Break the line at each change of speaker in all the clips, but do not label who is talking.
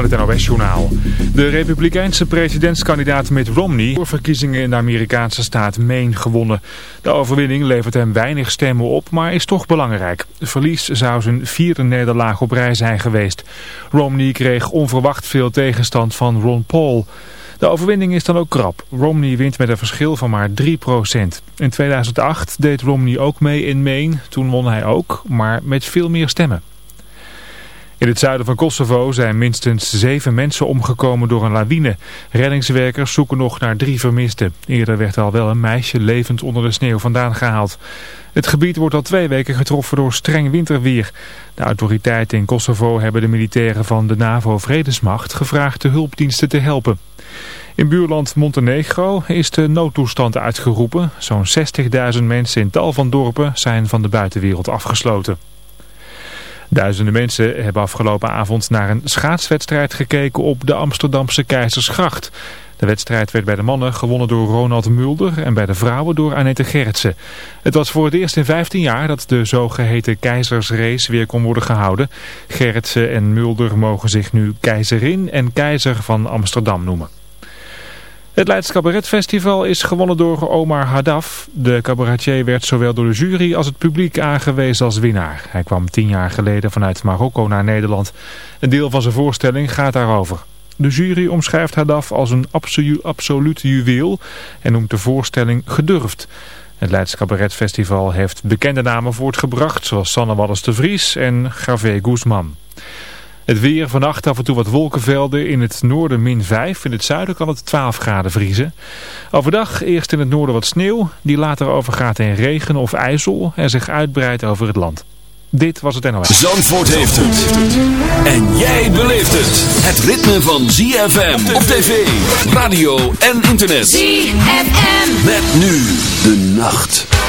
Met het NOS-journaal. De republikeinse presidentskandidaat Mitt Romney voor verkiezingen in de Amerikaanse staat Maine gewonnen. De overwinning levert hem weinig stemmen op, maar is toch belangrijk. Verlies zou zijn vierde nederlaag op rij zijn geweest. Romney kreeg onverwacht veel tegenstand van Ron Paul. De overwinning is dan ook krap. Romney wint met een verschil van maar 3%. In 2008 deed Romney ook mee in Maine. Toen won hij ook, maar met veel meer stemmen. In het zuiden van Kosovo zijn minstens zeven mensen omgekomen door een lawine. Reddingswerkers zoeken nog naar drie vermisten. Eerder werd al wel een meisje levend onder de sneeuw vandaan gehaald. Het gebied wordt al twee weken getroffen door streng winterweer. De autoriteiten in Kosovo hebben de militairen van de NAVO-vredesmacht gevraagd de hulpdiensten te helpen. In buurland Montenegro is de noodtoestand uitgeroepen. Zo'n 60.000 mensen in tal van dorpen zijn van de buitenwereld afgesloten. Duizenden mensen hebben afgelopen avond naar een schaatswedstrijd gekeken op de Amsterdamse Keizersgracht. De wedstrijd werd bij de mannen gewonnen door Ronald Mulder en bij de vrouwen door Annette Gerritsen. Het was voor het eerst in 15 jaar dat de zogeheten keizersrace weer kon worden gehouden. Gerritsen en Mulder mogen zich nu keizerin en keizer van Amsterdam noemen. Het Leids Cabaretfestival is gewonnen door Omar Haddaf. De cabaretier werd zowel door de jury als het publiek aangewezen als winnaar. Hij kwam tien jaar geleden vanuit Marokko naar Nederland. Een deel van zijn voorstelling gaat daarover. De jury omschrijft Haddaf als een absoluut juweel en noemt de voorstelling gedurfd. Het Leids Cabaretfestival heeft bekende namen voortgebracht zoals Sanne Wallis de Vries en Gravé Guzman. Het weer vannacht af en toe wat wolkenvelden. In het noorden min 5. In het zuiden kan het 12 graden vriezen. Overdag eerst in het noorden wat sneeuw. Die later overgaat in regen of ijzel. En zich uitbreidt over het land. Dit was het NOS.
Zandvoort heeft het. En jij beleeft het. Het ritme van ZFM op tv, radio en internet.
ZFM.
Met nu de nacht.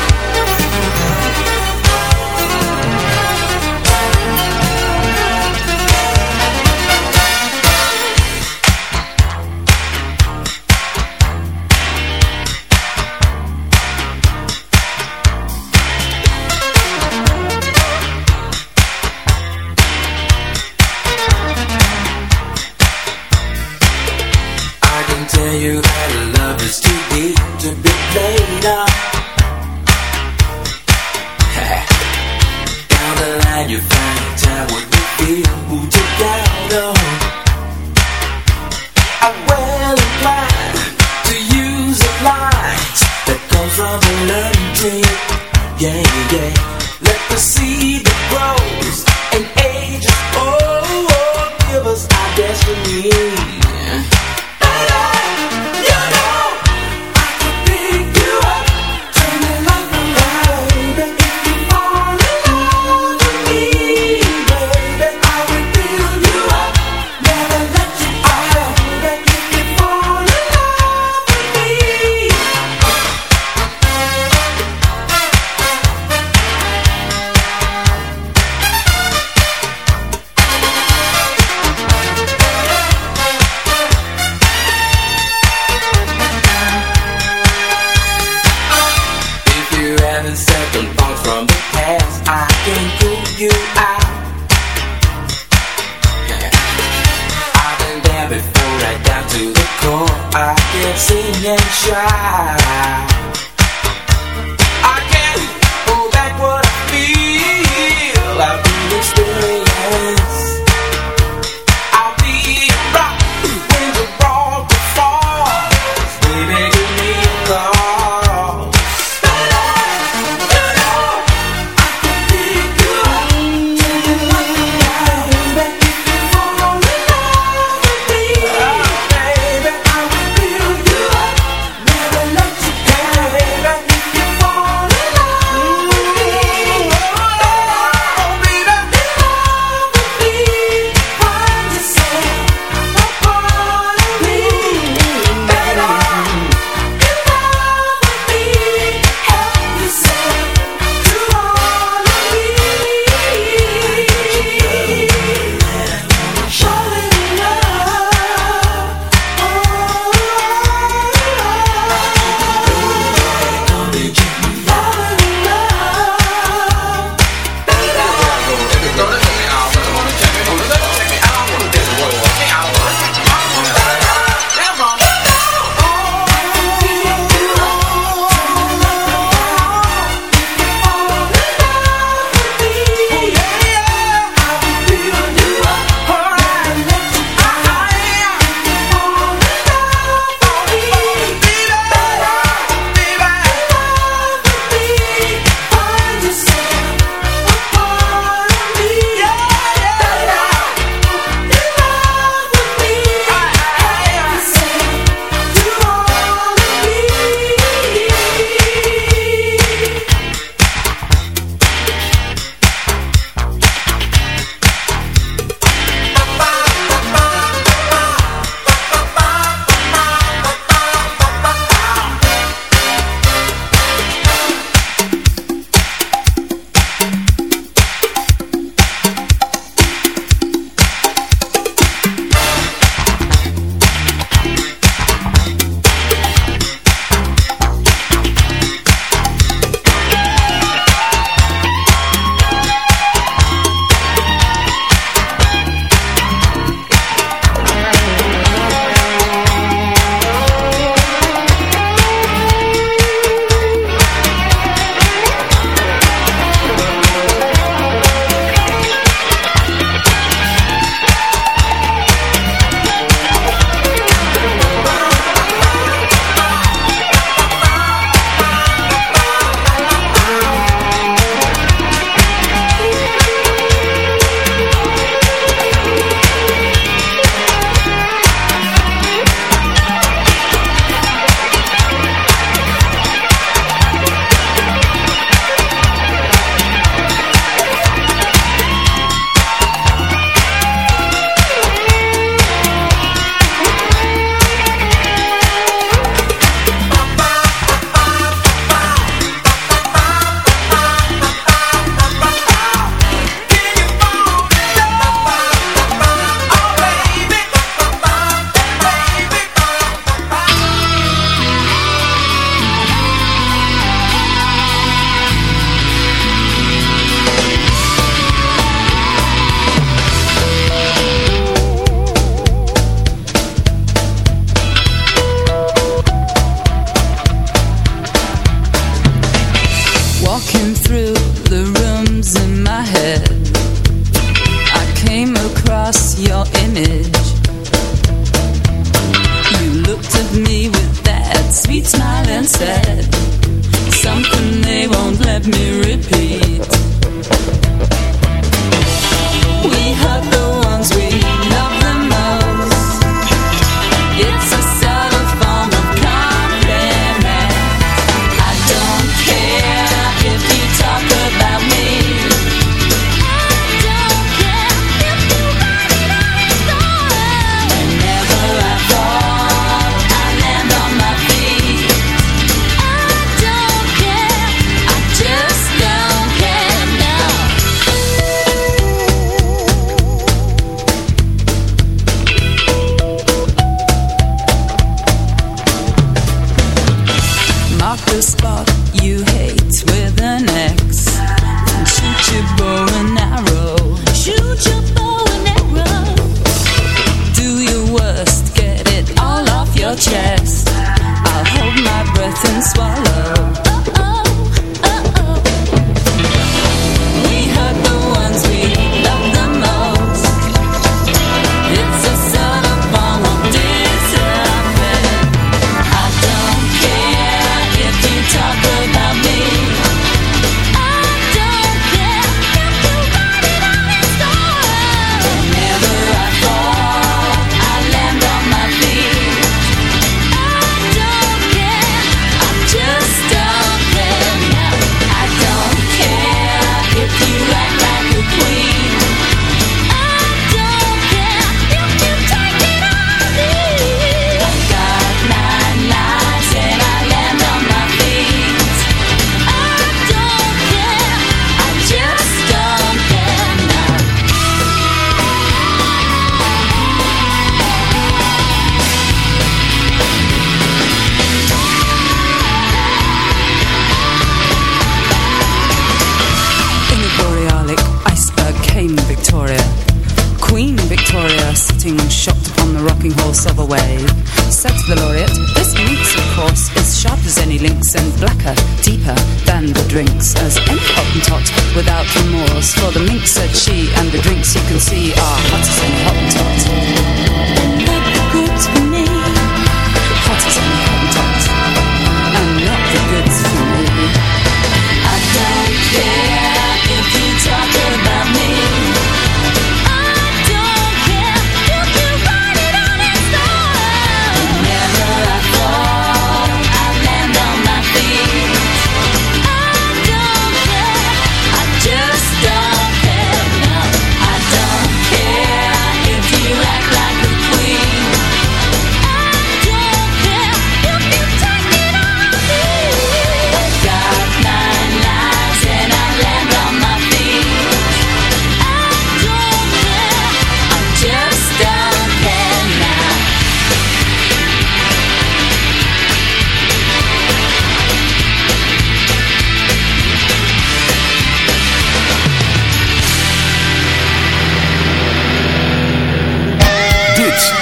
Sing and try. drinks.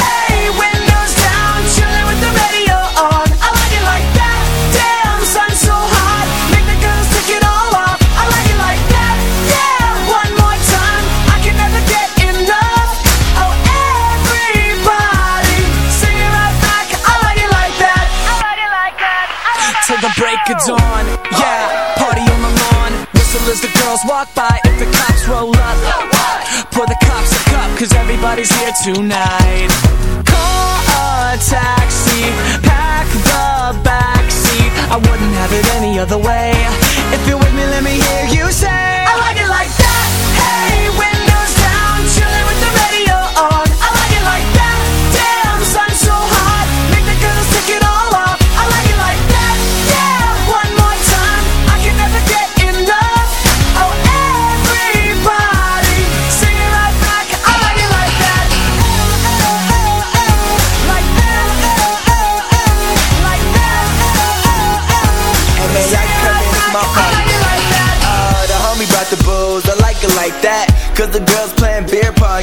hey, windows down, chilling with the radio on I like it like that, damn, sun so hot. Make the girls take it all off. I like it like that, yeah, one more time. I can never get enough. Oh, everybody, sing it right back. I like it like that. I like it like that. Till the break of dawn, yeah, party on the lawn. Whistle as the girls walk by. If the cops roll up Pour the cops cause everybody's here tonight. Call a taxi, pack the backseat. I wouldn't have it any other way. If you're with me let me hear you say I like it like that, hey, The girls
playing beer pong,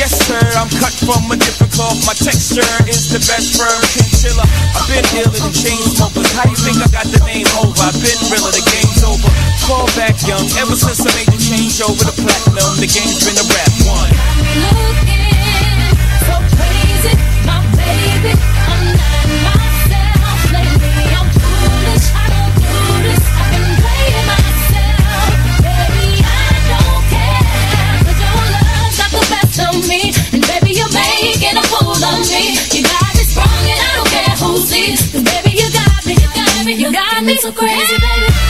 Yes, sir, I'm cut from a different cloth. My texture is the best fur chiller. I've been ill and chain smokers. How you think I got the name over? I've been real, the game's over. Call back young, ever since I made the change over to platinum. The game's been a rap one.
Looking so crazy. You got me sprung and I don't care baby, you got me, you got me, you got me so crazy, baby.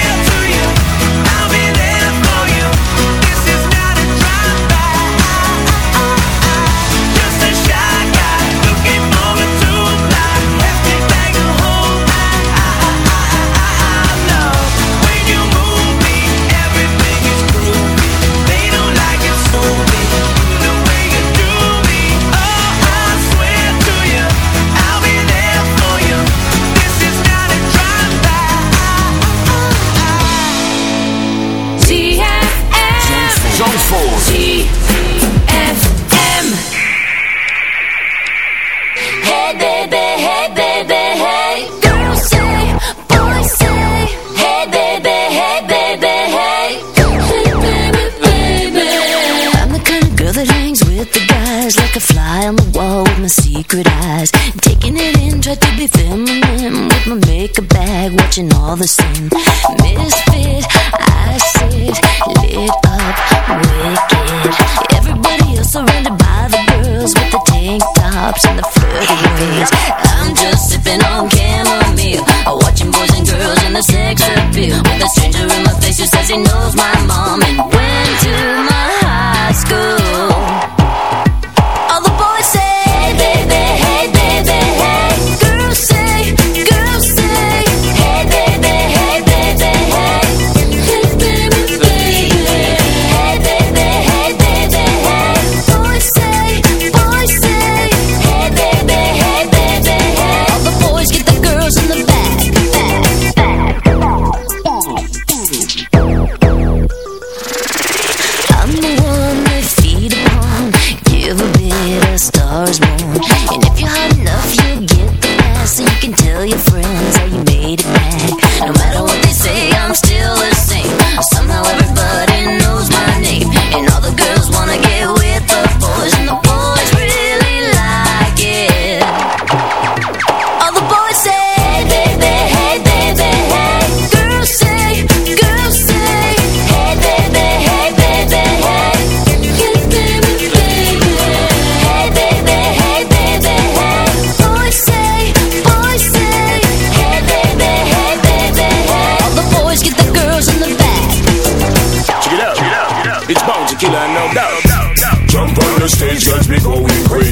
all the same Misfit, I sit lit up, wicked. Everybody else surrounded by the girls With the tank tops and the flirty ways I'm just sipping on chamomile Watching boys and girls and the sex appeal. With a stranger in my face who says he knows my mom. And went to my high school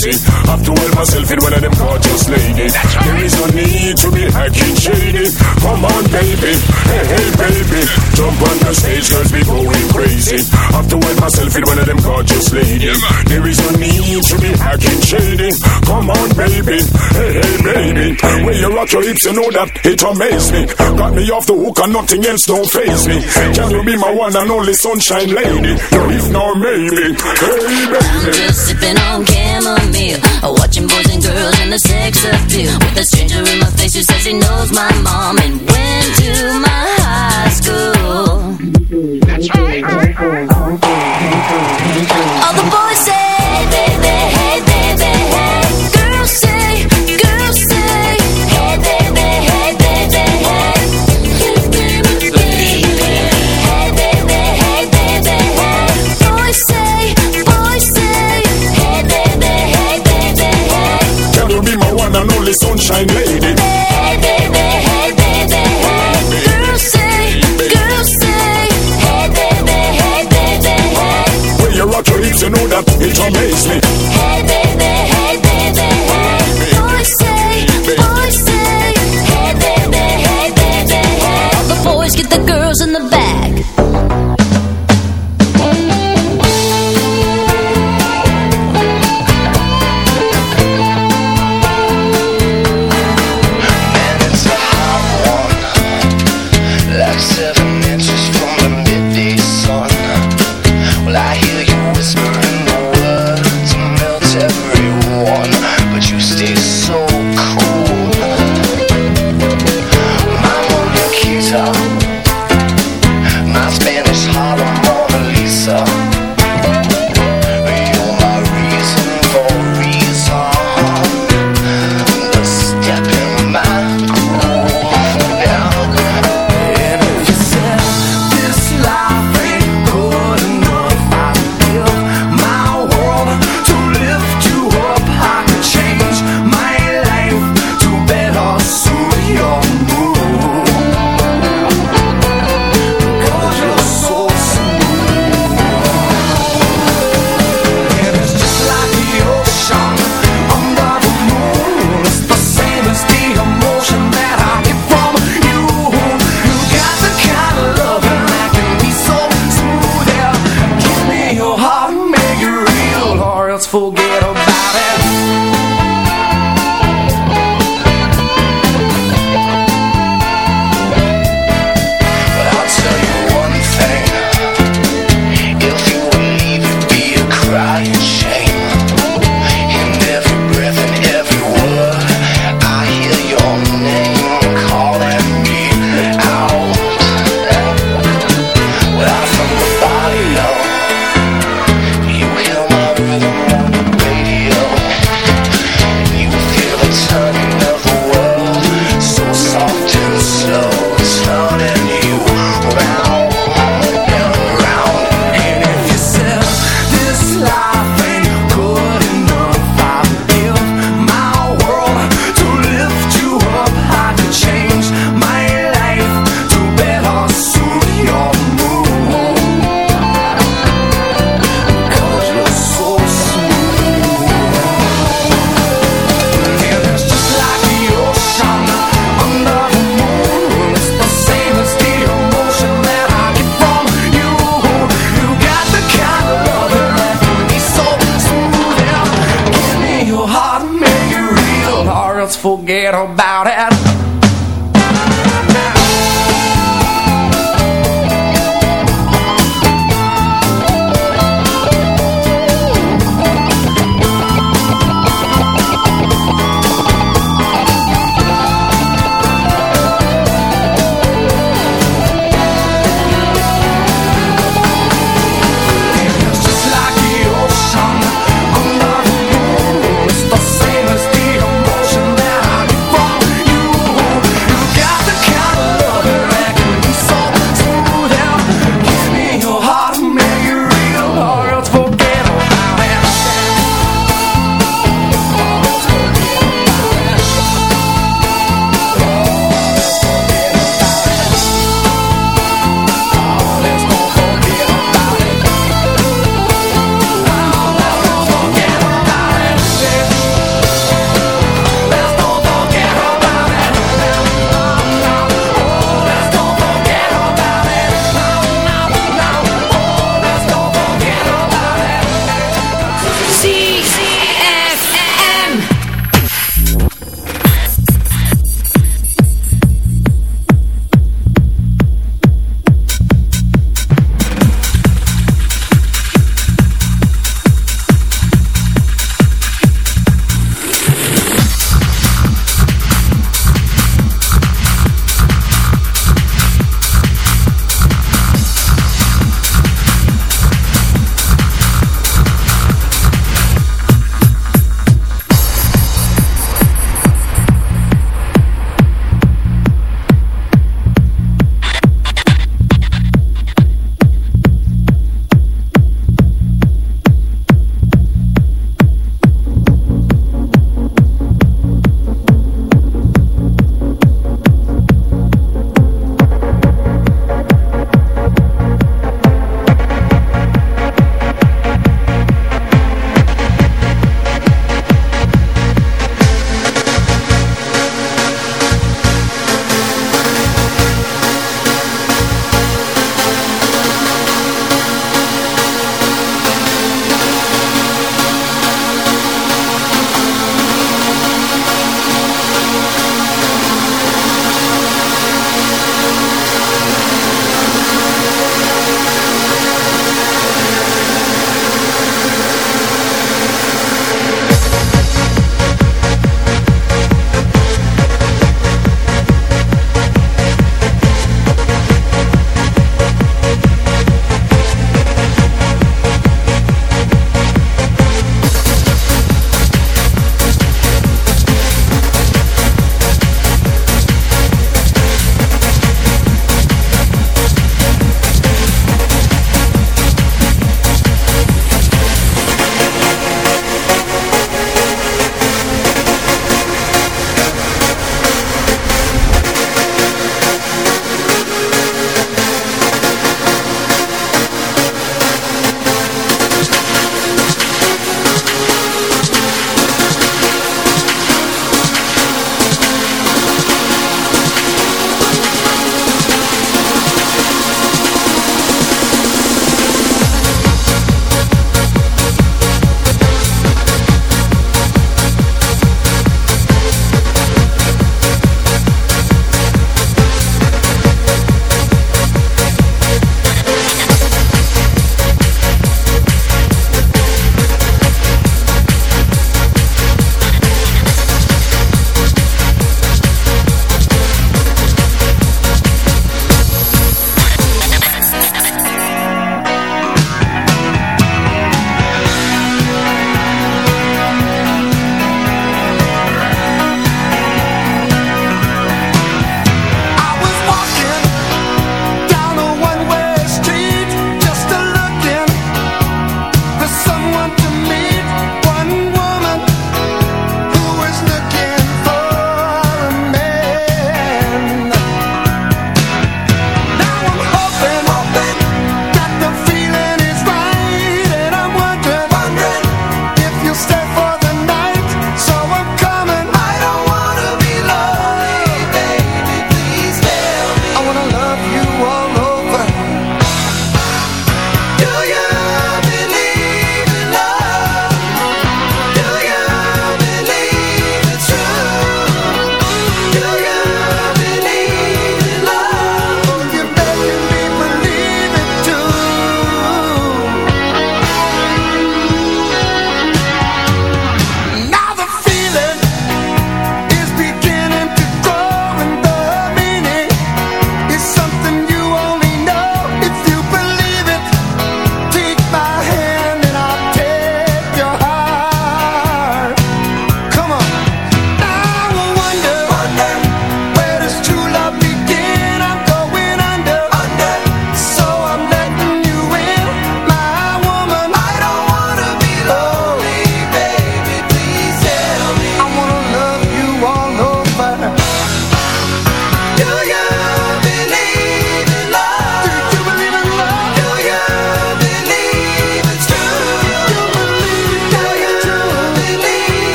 Jackson. Have to hold myself in one of them gorgeous ladies. There is no need to be hacking shady. Come on, baby, hey hey baby, jump on the stage, girls be going crazy. Have to hold myself in one of them gorgeous lady. There is no need to be hacking shady. Come on, baby, hey hey baby, when you rock your hips, you know that it amazes me. Got me off the hook and nothing else don't phase me. Can you be my one and only sunshine lady? No, if not, maybe, hey baby.
I'm just sipping on chamomile meal. Watching boys and girls and the sex appeal. With a stranger in my face who says he knows my mom and went to my high school.
sunshine lady.
Hey baby, hey baby, hey. Girls say, girls say, hey baby, hey baby, hey.
When you rock your hips, you know that it amazes me.